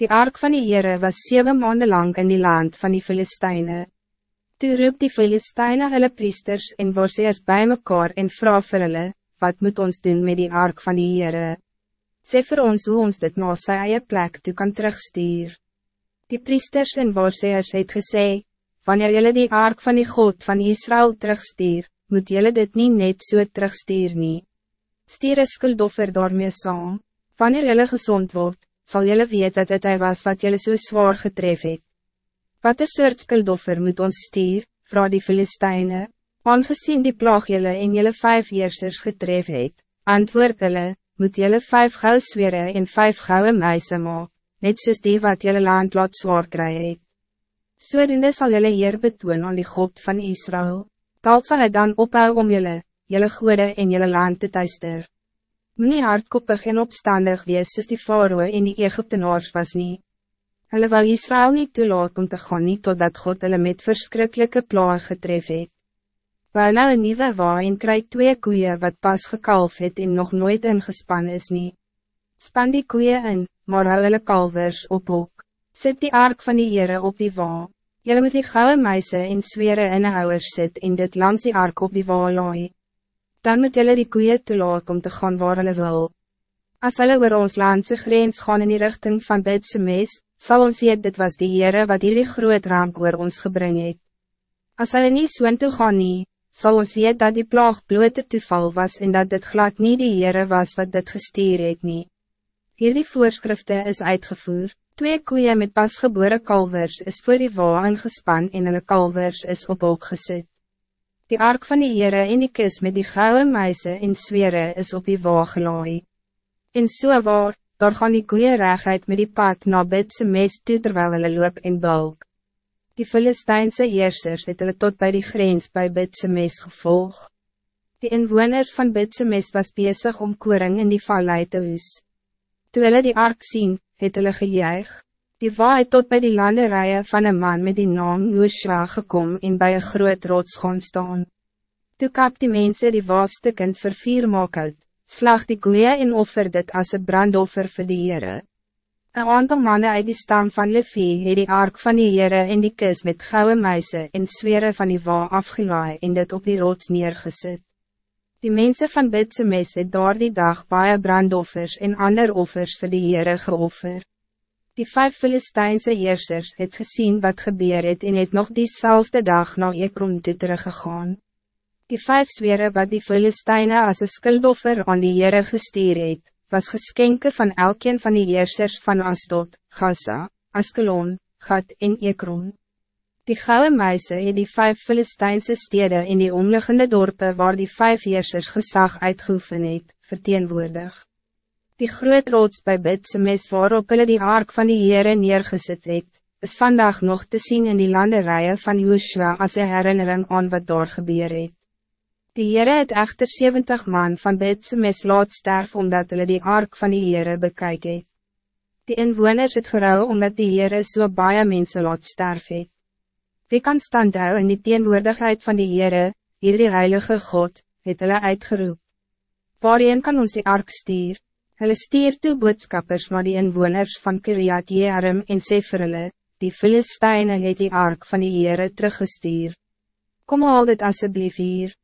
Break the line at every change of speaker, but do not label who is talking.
Die ark van die Heere was zeven maanden lang in die land van die Filistijnen. Toe roep die Filistijnen hulle priesters en worseers bij mekaar en vraag vir hulle, wat moet ons doen met die ark van die Heere? Sê vir ons hoe ons dit na sy eie plek toe kan terugstuur. Die priesters en worseers het gesê, wanneer jullie die ark van die God van Israël terugstuur, moet jullie dit niet net so terugstuur nie. Stuur een skuldoffer daarmee saam, wanneer jullie gezond wordt, zal jullie weten dat het hij was wat jullie zo so zwaar getref het. Wat een soort skuldoffer moet ons stier, vrouw die Filistijnen, aangezien die plaag jullie en jullie vijf heersers getref het, antwoord hulle, moet jullie vijf goudweren en vijf gouden meisen maak, net soos die wat jullie land laat zwaar kry het. Sodoende sal jullie hier betoon aan die God van Israël, talk zal hij dan ophou om jullie, jullie goede en jullie land te tuister. Meneer hardkoppig en opstandig wees soos die faroe en die Egyptenaars was nie. Hulle wil Israël niet toelaat om te gaan nie totdat God hulle met verschrikkelijke plaag getref het. Wou nou een nieuwe waar en kry twee koeien wat pas gekalf het en nog nooit ingespan is nie. Span die koeien in, maar hou hulle kalvers op ook. Zet die ark van die Heere op die waar. Julle moet die gouden meise en zware inhouders sit en dit langs die ark op die waar laai dan moet jullie die koeien toelaat om te gaan waar hulle wil. As hulle oor ons landse grens gaan in die richting van Bidse mes, sal ons weet dit was die Heere wat hierdie groot ramp oor ons gebring het. As hulle nie soon toe gaan nie, sal ons weet dat die plaag blote toeval was en dat dit glad niet die Heere was wat dit gestuur het nie. Hierdie voorschriften is uitgevoerd. Twee koeien met pasgebore kalvers is voor die waa ingespan en hulle kalvers is op ook gezet. Die ark van die Heere en die kis met die gouden meise en swere is op die waaglaai. En so waar, daar gaan die koeie regheid met die pad na bidse mes toe terwijl hulle loop en bulk. Die Filistijnse heersers het hulle tot bij die grens bij bidse mes gevolg. Die inwoners van bidse mes was bezig om koring in die vallei te hoes. Toe hulle die ark zien, het hulle gejuig. Die waai tot bij die landerijen van een man met die naam Joshua gekom en bij een groot rots gaan staan. Toe kap die mensen die waastukken vir vier maak uit, slag die koeie en offer dit als een brandoffer vir die Heere. Een aantal mannen uit die stam van Levi het die ark van die Heere en die kus met gouden meise en swere van die waa afgelaai en dit op die rots neergesit. Die mensen van Bidse mes het daar die dag baie brandoffers en ander offers vir die Heere geoffer. Die vijf Filistijnse heersers het gezien wat gebeur het en het nog diezelfde dag naar Ekron toe teruggegaan. Die vijf zweren wat die Filistijnen als een skuldoffer aan die Heere gestuur het, was geschenken van elkeen van die heersers van Asdod, Gaza, Askelon, Gat en Ekron. Die gouden meise het die vijf Filistijnse steden in die omliggende dorpen waar die vijf heersers gezag uitgeoefen het, verteenwoordig. Die groot rots bij Bidse mes waarop hulle die ark van die Heere neergezet het, is vandaag nog te zien in die landerijen van Joshua als een herinnering aan wat daar gebeur het. Die Heere het echter 70 man van Bidse mes laat sterf omdat hulle die ark van die Heere bekyk het. Die inwoners het gerouw omdat die Heere so baie mense laat sterf het. Wie kan stand hou in die teenwoordigheid van die Heere, hierdie heilige God, het hulle uitgeroep. Waarheen kan ons die ark stuur? Hulle stuur toe boodskappers maar die inwoners van Kiriat Jearim en sê vir hulle, die Filisteine het die ark van die Heere teruggestuur. Kom haal dit asseblief hier.